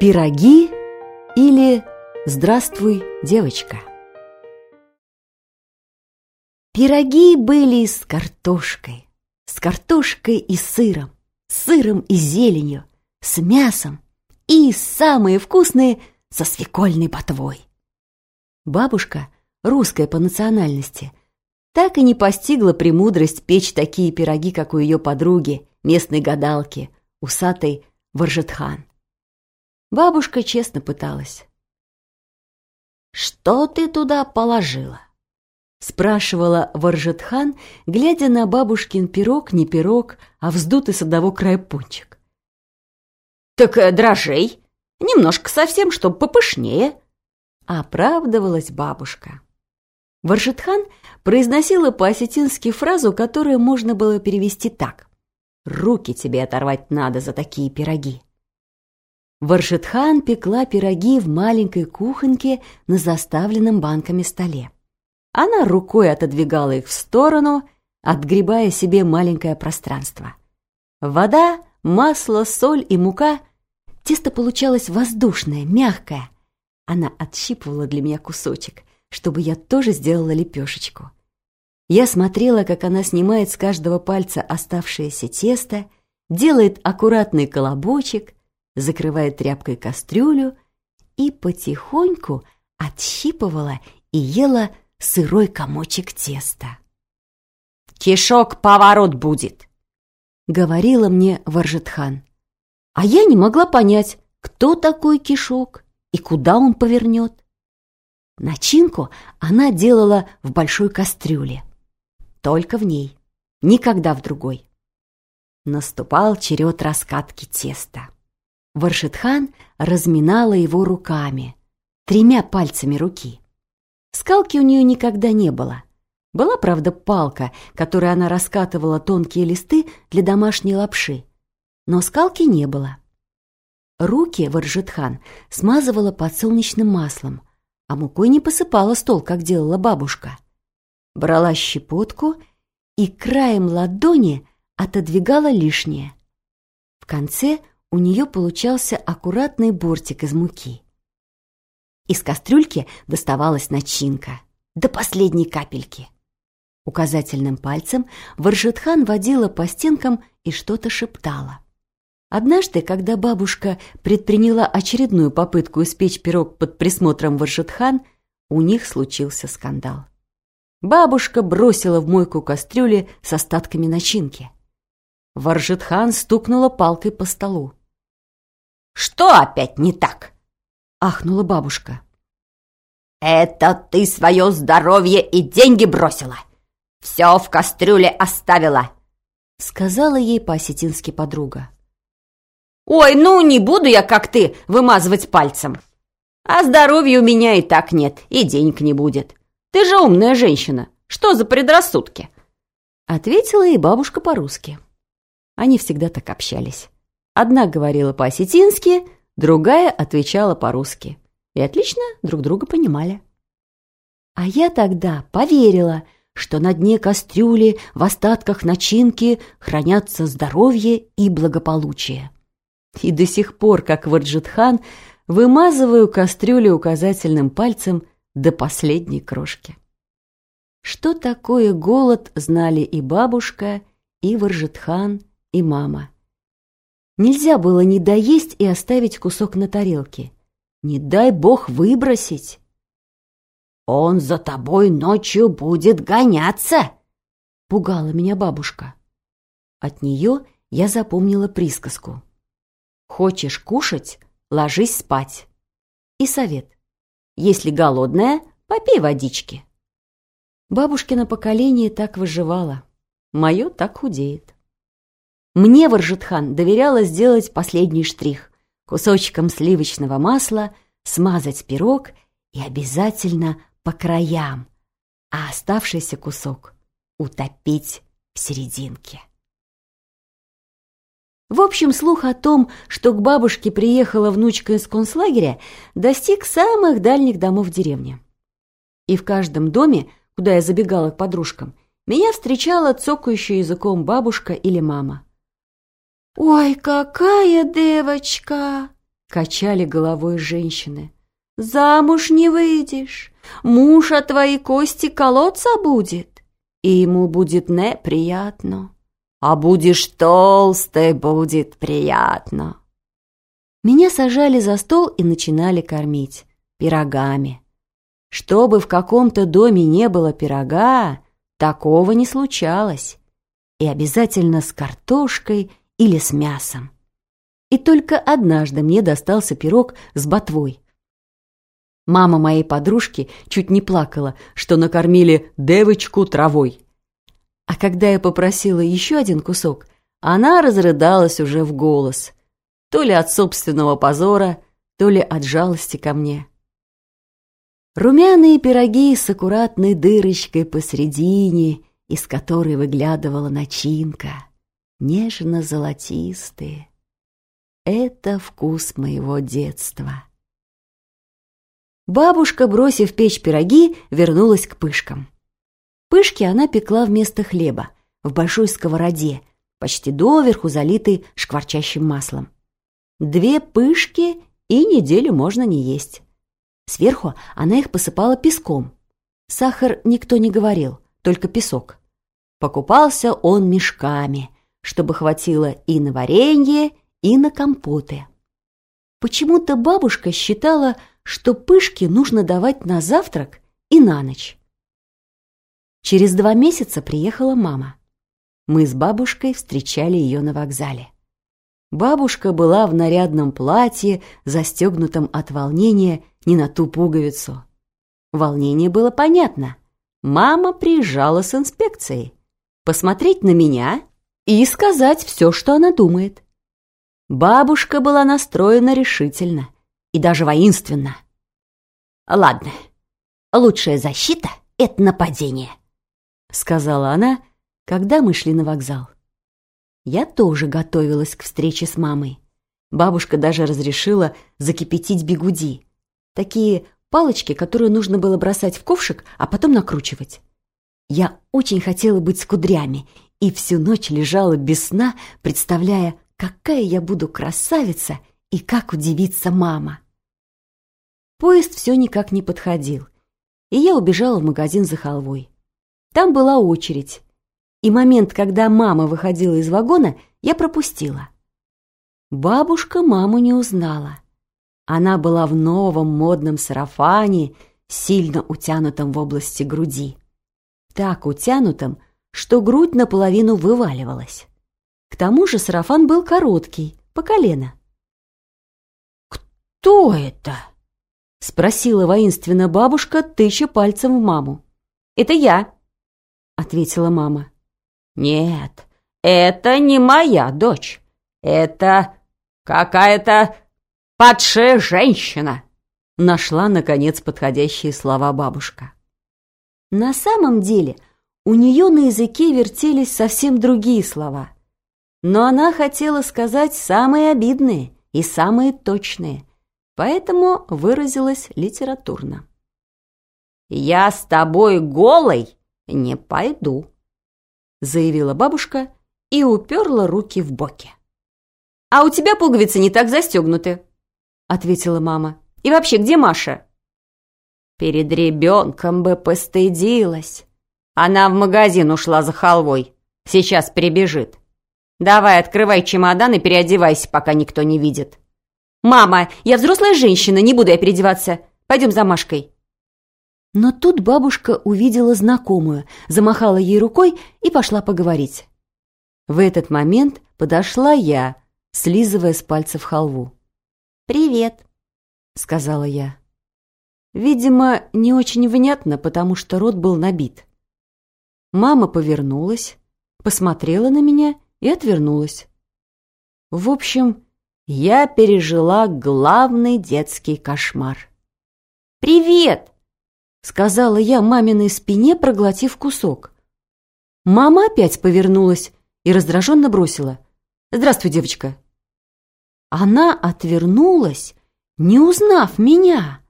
Пироги или «Здравствуй, девочка». Пироги были с картошкой, с картошкой и сыром, с сыром и зеленью, с мясом и самые вкусные со свекольной ботвой. Бабушка, русская по национальности, так и не постигла премудрость печь такие пироги, как у ее подруги, местной гадалки, усатой Варжетхан. Бабушка честно пыталась. «Что ты туда положила?» Спрашивала Варжетхан, глядя на бабушкин пирог, не пирог, а вздутый с одного края пончик. «Так э, дрожей, немножко совсем, чтоб попышнее», — оправдывалась бабушка. Варжетхан произносила по-осетински фразу, которую можно было перевести так. «Руки тебе оторвать надо за такие пироги». Варшитхан пекла пироги в маленькой кухоньке на заставленном банками столе. Она рукой отодвигала их в сторону, отгребая себе маленькое пространство. Вода, масло, соль и мука. Тесто получалось воздушное, мягкое. Она отщипывала для меня кусочек, чтобы я тоже сделала лепешечку. Я смотрела, как она снимает с каждого пальца оставшееся тесто, делает аккуратный колобочек — закрывая тряпкой кастрюлю и потихоньку отщипывала и ела сырой комочек теста. «Кишок поворот будет!» — говорила мне Варжетхан. А я не могла понять, кто такой кишок и куда он повернет. Начинку она делала в большой кастрюле. Только в ней, никогда в другой. Наступал черед раскатки теста. Варшитхан разминала его руками, тремя пальцами руки. Скалки у нее никогда не было. Была, правда, палка, которой она раскатывала тонкие листы для домашней лапши. Но скалки не было. Руки Варжитхан смазывала подсолнечным маслом, а мукой не посыпала стол, как делала бабушка. Брала щепотку и краем ладони отодвигала лишнее. В конце у нее получался аккуратный бортик из муки. Из кастрюльки доставалась начинка до последней капельки. Указательным пальцем Варжетхан водила по стенкам и что-то шептала. Однажды, когда бабушка предприняла очередную попытку испечь пирог под присмотром Варжетхан, у них случился скандал. Бабушка бросила в мойку кастрюли с остатками начинки. Варжетхан стукнула палкой по столу. Что опять не так?» — ахнула бабушка. «Это ты свое здоровье и деньги бросила! Все в кастрюле оставила!» — сказала ей по-осетински подруга. «Ой, ну не буду я, как ты, вымазывать пальцем. А здоровья у меня и так нет, и денег не будет. Ты же умная женщина, что за предрассудки?» Ответила ей бабушка по-русски. Они всегда так общались. Одна говорила по-осетински, другая отвечала по-русски. И отлично друг друга понимали. А я тогда поверила, что на дне кастрюли в остатках начинки хранятся здоровье и благополучие. И до сих пор, как Варджитхан, вымазываю кастрюлю указательным пальцем до последней крошки. Что такое голод, знали и бабушка, и Варжитхан, и мама. Нельзя было не доесть и оставить кусок на тарелке. Не дай бог выбросить. «Он за тобой ночью будет гоняться!» — пугала меня бабушка. От нее я запомнила присказку. «Хочешь кушать — ложись спать». И совет. «Если голодная, попей водички». Бабушкино поколение так выживало. Мое так худеет. Мне Варжитхан доверяла сделать последний штрих — кусочком сливочного масла смазать пирог и обязательно по краям, а оставшийся кусок утопить в серединке. В общем, слух о том, что к бабушке приехала внучка из концлагеря, достиг самых дальних домов деревни. И в каждом доме, куда я забегала к подружкам, меня встречала цокающая языком бабушка или мама. «Ой, какая девочка!» качали головой женщины. «Замуж не выйдешь, муж от твоей кости колоться будет, и ему будет неприятно, а будешь толстой, будет приятно». Меня сажали за стол и начинали кормить пирогами. Чтобы в каком-то доме не было пирога, такого не случалось. И обязательно с картошкой или с мясом. И только однажды мне достался пирог с ботвой. Мама моей подружки чуть не плакала, что накормили девочку травой. А когда я попросила еще один кусок, она разрыдалась уже в голос – то ли от собственного позора, то ли от жалости ко мне. Румяные пироги с аккуратной дырочкой посредине, из которой выглядывала начинка, нежно-золотистые. Это вкус моего детства. Бабушка, бросив печь пироги, вернулась к пышкам. Пышки она пекла вместо хлеба, в большой сковороде, почти доверху залитой шкварчащим маслом. Две пышки, и неделю можно не есть. Сверху она их посыпала песком. Сахар никто не говорил, только песок. Покупался он мешками, чтобы хватило и на варенье, и на компоты. Почему-то бабушка считала, что пышки нужно давать на завтрак и на ночь. Через два месяца приехала мама. Мы с бабушкой встречали ее на вокзале. Бабушка была в нарядном платье, застегнутом от волнения не на ту пуговицу. Волнение было понятно. Мама приезжала с инспекцией. Посмотреть на меня и сказать все, что она думает. Бабушка была настроена решительно и даже воинственно. «Ладно, лучшая защита — это нападение», — сказала она, когда мы шли на вокзал. Я тоже готовилась к встрече с мамой. Бабушка даже разрешила закипятить бигуди. Такие палочки, которые нужно было бросать в ковшик, а потом накручивать. Я очень хотела быть с кудрями и всю ночь лежала без сна, представляя, какая я буду красавица и как удивится мама. Поезд все никак не подходил, и я убежала в магазин за халвой. Там была очередь, и момент, когда мама выходила из вагона, я пропустила. Бабушка маму не узнала. Она была в новом модном сарафане, сильно утянутом в области груди. Так утянутом, что грудь наполовину вываливалась. К тому же сарафан был короткий, по колено. «Кто это?» — спросила воинственно бабушка, тыча пальцем в маму. «Это я», — ответила мама. «Нет, это не моя дочь. Это какая-то падшая женщина!» Нашла, наконец, подходящие слова бабушка. На самом деле у нее на языке вертелись совсем другие слова. Но она хотела сказать самые обидные и самые точные, поэтому выразилась литературно. «Я с тобой голой не пойду», заявила бабушка и уперла руки в боки. «А у тебя пуговицы не так застегнуты», — ответила мама. «И вообще, где Маша?» Перед ребенком бы постыдилась. Она в магазин ушла за халвой. Сейчас прибежит. Давай, открывай чемодан и переодевайся, пока никто не видит. «Мама, я взрослая женщина, не буду я переодеваться. Пойдем за Машкой». Но тут бабушка увидела знакомую, замахала ей рукой и пошла поговорить. В этот момент подошла я, слизывая с пальцев халву. «Привет», — сказала я. Видимо, не очень внятно, потому что рот был набит. Мама повернулась, посмотрела на меня и отвернулась. В общем, я пережила главный детский кошмар. «Привет!» — сказала я маминой спине, проглотив кусок. Мама опять повернулась и раздраженно бросила. «Здравствуй, девочка». Она отвернулась, не узнав меня.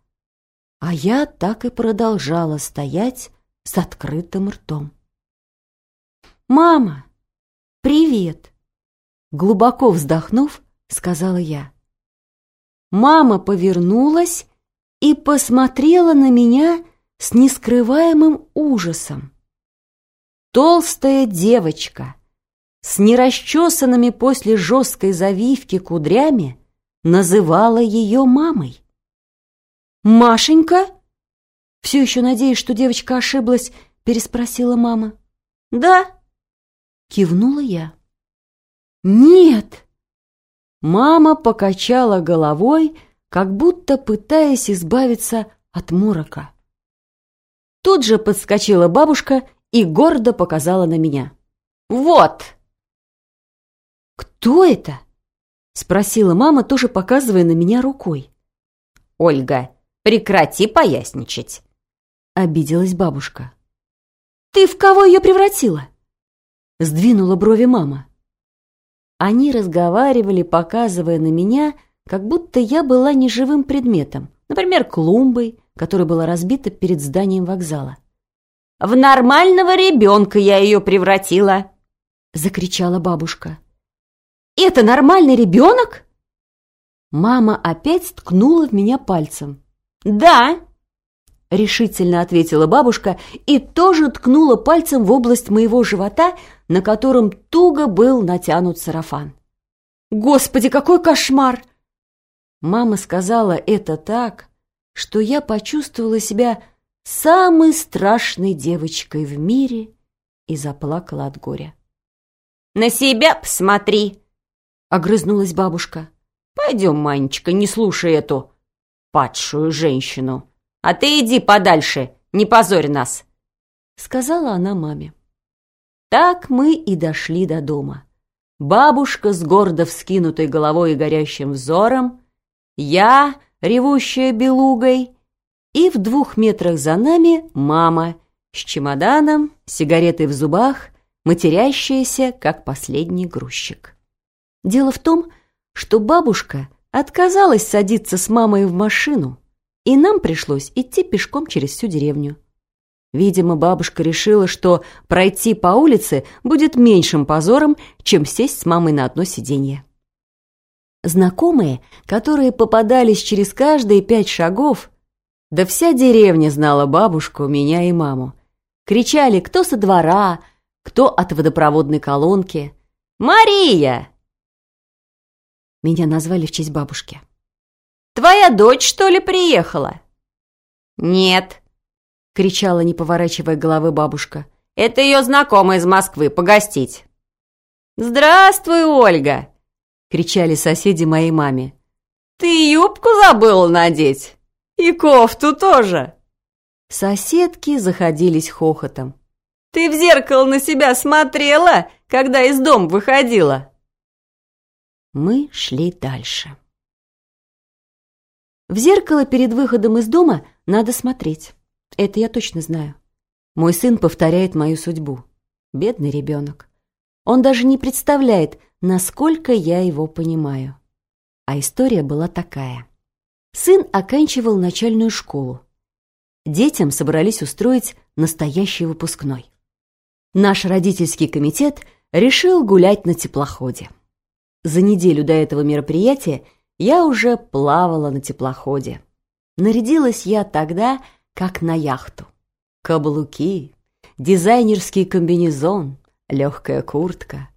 А я так и продолжала стоять с открытым ртом. «Мама, привет!» Глубоко вздохнув, сказала я. Мама повернулась и посмотрела на меня с нескрываемым ужасом. Толстая девочка с нерасчесанными после жесткой завивки кудрями называла ее мамой. «Машенька?» Все еще надеясь, что девочка ошиблась, переспросила мама. «Да», — кивнула я. «Нет!» Мама покачала головой, как будто пытаясь избавиться от морока. Тут же подскочила бабушка и гордо показала на меня. «Вот!» «Кто это?» — спросила мама, тоже показывая на меня рукой. «Ольга, прекрати поясничать!» — обиделась бабушка. «Ты в кого ее превратила?» — сдвинула брови мама. Они разговаривали, показывая на меня, как будто я была неживым предметом, например, клумбой, которая была разбита перед зданием вокзала. «В нормального ребенка я ее превратила!» — закричала бабушка. «Это нормальный ребенок?» Мама опять ткнула в меня пальцем. «Да!» — решительно ответила бабушка и тоже ткнула пальцем в область моего живота, на котором туго был натянут сарафан. «Господи, какой кошмар!» Мама сказала это так, что я почувствовала себя самой страшной девочкой в мире и заплакала от горя. «На себя посмотри!» — огрызнулась бабушка. «Пойдем, Манечка, не слушай эту падшую женщину!» А ты иди подальше, не позорь нас!» Сказала она маме. Так мы и дошли до дома. Бабушка с гордо вскинутой головой и горящим взором, я, ревущая белугой, и в двух метрах за нами мама с чемоданом, сигаретой в зубах, матерящаяся, как последний грузчик. Дело в том, что бабушка отказалась садиться с мамой в машину, и нам пришлось идти пешком через всю деревню. Видимо, бабушка решила, что пройти по улице будет меньшим позором, чем сесть с мамой на одно сиденье. Знакомые, которые попадались через каждые пять шагов, да вся деревня знала бабушку, меня и маму. Кричали кто со двора, кто от водопроводной колонки. «Мария!» Меня назвали в честь бабушки. Твоя дочь, что ли, приехала?» «Нет», — кричала, не поворачивая головы бабушка. «Это ее знакомая из Москвы, погостить». «Здравствуй, Ольга!» — кричали соседи моей маме. «Ты юбку забыла надеть? И кофту тоже!» Соседки заходились хохотом. «Ты в зеркало на себя смотрела, когда из дома выходила?» Мы шли дальше. В зеркало перед выходом из дома надо смотреть. Это я точно знаю. Мой сын повторяет мою судьбу. Бедный ребенок. Он даже не представляет, насколько я его понимаю. А история была такая. Сын оканчивал начальную школу. Детям собрались устроить настоящий выпускной. Наш родительский комитет решил гулять на теплоходе. За неделю до этого мероприятия я уже плавала на теплоходе. Нарядилась я тогда, как на яхту. Каблуки, дизайнерский комбинезон, легкая куртка.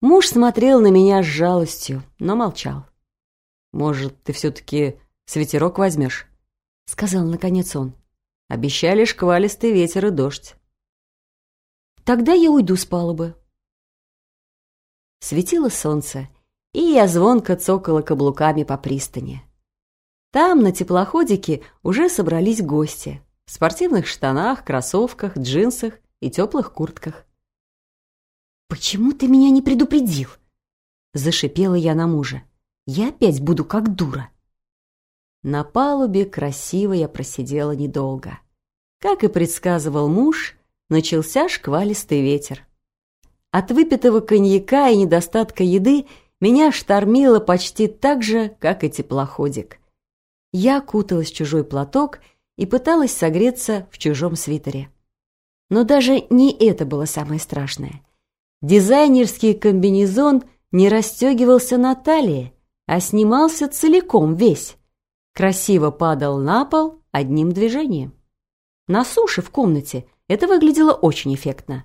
Муж смотрел на меня с жалостью, но молчал. «Может, ты все-таки свитерок возьмешь?» — сказал наконец он. «Обещали шквалистый ветер и дождь». «Тогда я уйду с палубы». Светило солнце, и я звонко цокала каблуками по пристани. Там, на теплоходике, уже собрались гости в спортивных штанах, кроссовках, джинсах и теплых куртках. «Почему ты меня не предупредил?» Зашипела я на мужа. «Я опять буду как дура». На палубе красиво я просидела недолго. Как и предсказывал муж, начался шквалистый ветер. От выпитого коньяка и недостатка еды – меня штормило почти так же, как и теплоходик. Я куталась в чужой платок и пыталась согреться в чужом свитере. Но даже не это было самое страшное. Дизайнерский комбинезон не расстегивался на талии, а снимался целиком весь. Красиво падал на пол одним движением. На суше в комнате это выглядело очень эффектно.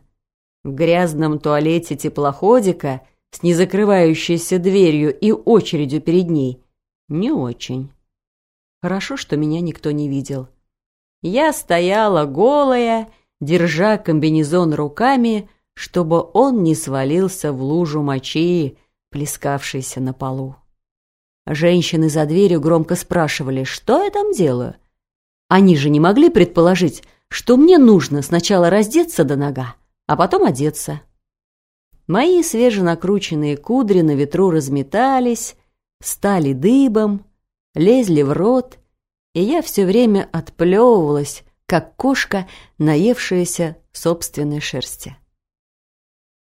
В грязном туалете теплоходика с незакрывающейся дверью и очередью перед ней не очень. Хорошо, что меня никто не видел. Я стояла голая, держа комбинезон руками, чтобы он не свалился в лужу мочи, плескавшейся на полу. Женщины за дверью громко спрашивали, что я там делаю. Они же не могли предположить, что мне нужно сначала раздеться до нога, а потом одеться. Мои свеженакрученные кудри на ветру разметались, стали дыбом, лезли в рот, и я все время отплевывалась, как кошка, наевшаяся собственной шерсти.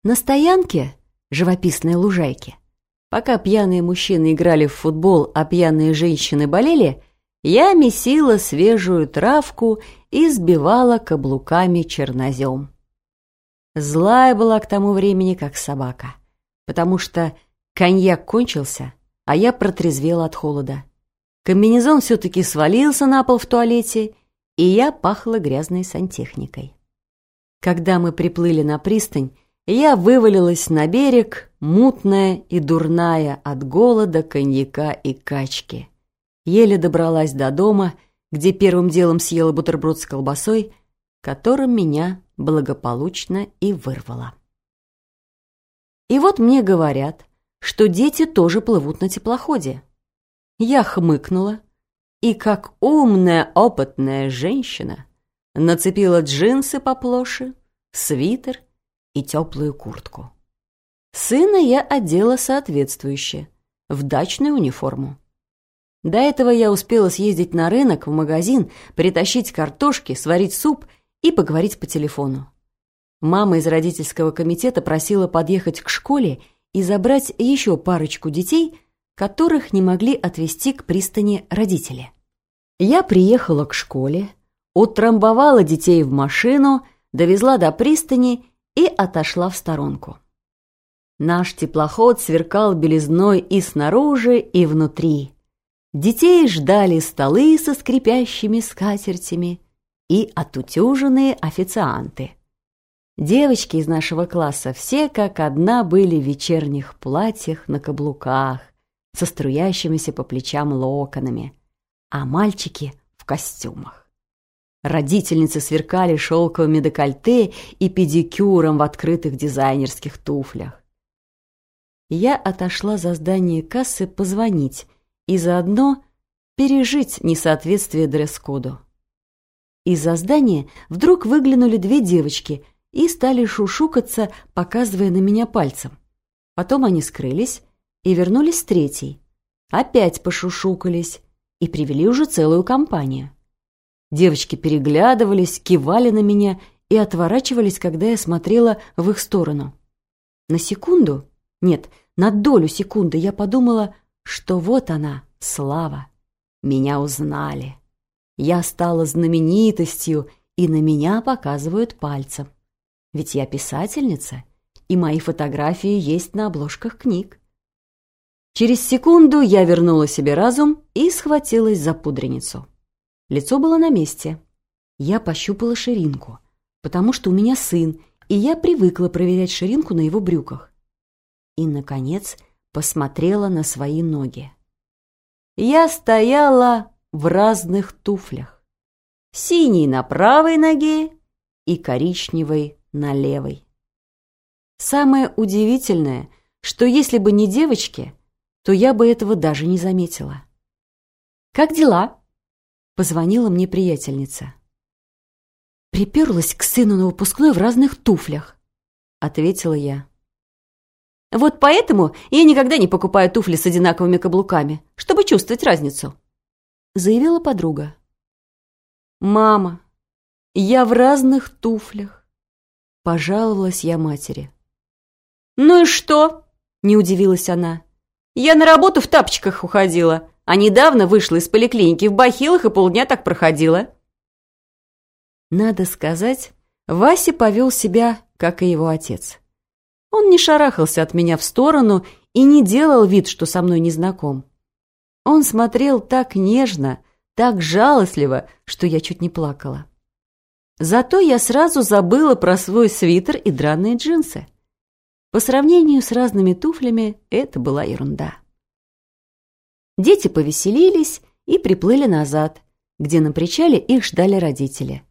На стоянке, живописной лужайке, пока пьяные мужчины играли в футбол, а пьяные женщины болели, я месила свежую травку и сбивала каблуками чернозем. Злая была к тому времени, как собака, потому что коньяк кончился, а я протрезвела от холода. Комбинезон все-таки свалился на пол в туалете, и я пахла грязной сантехникой. Когда мы приплыли на пристань, я вывалилась на берег, мутная и дурная от голода, коньяка и качки. Еле добралась до дома, где первым делом съела бутерброд с колбасой, которым меня благополучно и вырвало. И вот мне говорят, что дети тоже плывут на теплоходе. Я хмыкнула и, как умная опытная женщина, нацепила джинсы поплоше, свитер и теплую куртку. Сына я одела соответствующе, в дачную униформу. До этого я успела съездить на рынок, в магазин, притащить картошки, сварить суп и поговорить по телефону. Мама из родительского комитета просила подъехать к школе и забрать еще парочку детей, которых не могли отвезти к пристани родители. Я приехала к школе, утрамбовала детей в машину, довезла до пристани и отошла в сторонку. Наш теплоход сверкал белизной и снаружи, и внутри. Детей ждали столы со скрипящими скатертями и отутюженные официанты. Девочки из нашего класса все как одна были в вечерних платьях на каблуках, со струящимися по плечам локонами, а мальчики в костюмах. Родительницы сверкали шелковыми декольте и педикюром в открытых дизайнерских туфлях. Я отошла за здание кассы позвонить и заодно пережить несоответствие дресс-коду. Из-за здания вдруг выглянули две девочки и стали шушукаться, показывая на меня пальцем. Потом они скрылись и вернулись с третьей. Опять пошушукались и привели уже целую компанию. Девочки переглядывались, кивали на меня и отворачивались, когда я смотрела в их сторону. На секунду, нет, на долю секунды я подумала, что вот она, слава. Меня узнали. Я стала знаменитостью, и на меня показывают пальцем. Ведь я писательница, и мои фотографии есть на обложках книг. Через секунду я вернула себе разум и схватилась за пудреницу. Лицо было на месте. Я пощупала ширинку, потому что у меня сын, и я привыкла проверять ширинку на его брюках. И, наконец, посмотрела на свои ноги. Я стояла в разных туфлях. Синий на правой ноге и коричневой на левой. Самое удивительное, что если бы не девочки, то я бы этого даже не заметила. «Как дела?» — позвонила мне приятельница. «Приперлась к сыну на выпускной в разных туфлях», — ответила я. «Вот поэтому я никогда не покупаю туфли с одинаковыми каблуками, чтобы чувствовать разницу», — заявила подруга. «Мама, я в разных туфлях. Пожаловалась я матери. «Ну и что?» — не удивилась она. «Я на работу в тапочках уходила, а недавно вышла из поликлиники в бахилах и полдня так проходила». Надо сказать, Вася повел себя, как и его отец. Он не шарахался от меня в сторону и не делал вид, что со мной не знаком. Он смотрел так нежно, так жалостливо, что я чуть не плакала. Зато я сразу забыла про свой свитер и драные джинсы. По сравнению с разными туфлями это была ерунда. Дети повеселились и приплыли назад, где на причале их ждали родители.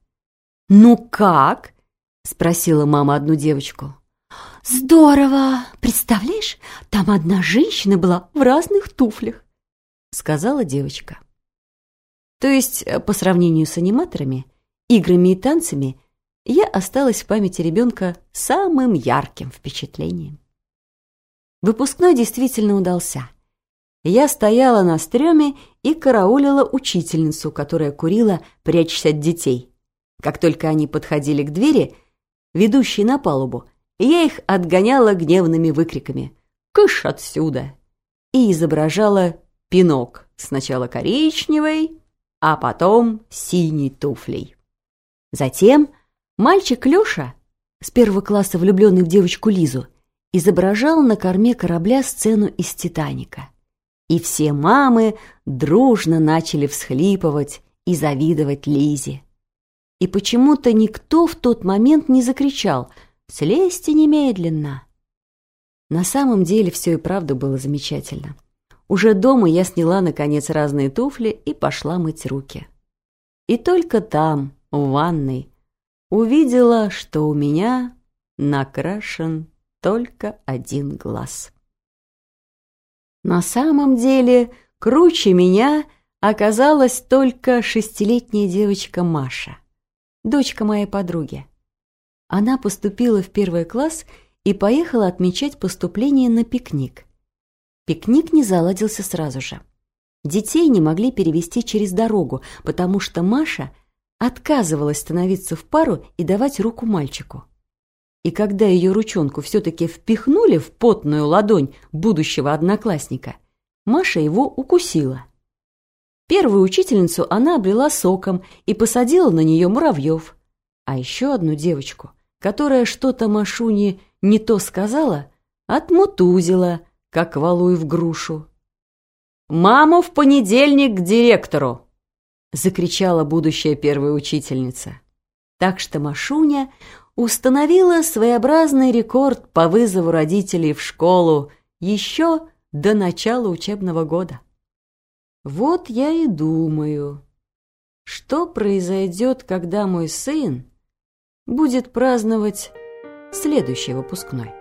«Ну как?» — спросила мама одну девочку. «Здорово! Представляешь, там одна женщина была в разных туфлях», — сказала девочка. То есть, э, по сравнению с аниматорами, играми и танцами, я осталась в памяти ребенка самым ярким впечатлением. Выпускной действительно удался. Я стояла на стреме и караулила учительницу, которая курила, прячась от детей. Как только они подходили к двери, ведущей на палубу, я их отгоняла гневными выкриками «Кыш отсюда!» и изображала пинок, сначала коричневой, а потом синей туфлей. Затем мальчик Лёша, с первого класса влюбленный в девочку Лизу, изображал на корме корабля сцену из «Титаника». И все мамы дружно начали всхлипывать и завидовать Лизе. И почему-то никто в тот момент не закричал «Слезьте немедленно!». На самом деле все и правда было замечательно. Уже дома я сняла, наконец, разные туфли и пошла мыть руки. И только там, в ванной, увидела, что у меня накрашен только один глаз. На самом деле, круче меня оказалась только шестилетняя девочка Маша, дочка моей подруги. Она поступила в первый класс и поехала отмечать поступление на пикник – Пикник не заладился сразу же. Детей не могли перевести через дорогу, потому что Маша отказывалась становиться в пару и давать руку мальчику. И когда ее ручонку все-таки впихнули в потную ладонь будущего одноклассника, Маша его укусила. Первую учительницу она обрела соком и посадила на нее муравьев. А еще одну девочку, которая что-то Машуне не то сказала, отмутузила – как валуй в грушу. «Маму в понедельник к директору!» — закричала будущая первая учительница. Так что Машуня установила своеобразный рекорд по вызову родителей в школу еще до начала учебного года. Вот я и думаю, что произойдет, когда мой сын будет праздновать следующий выпускной.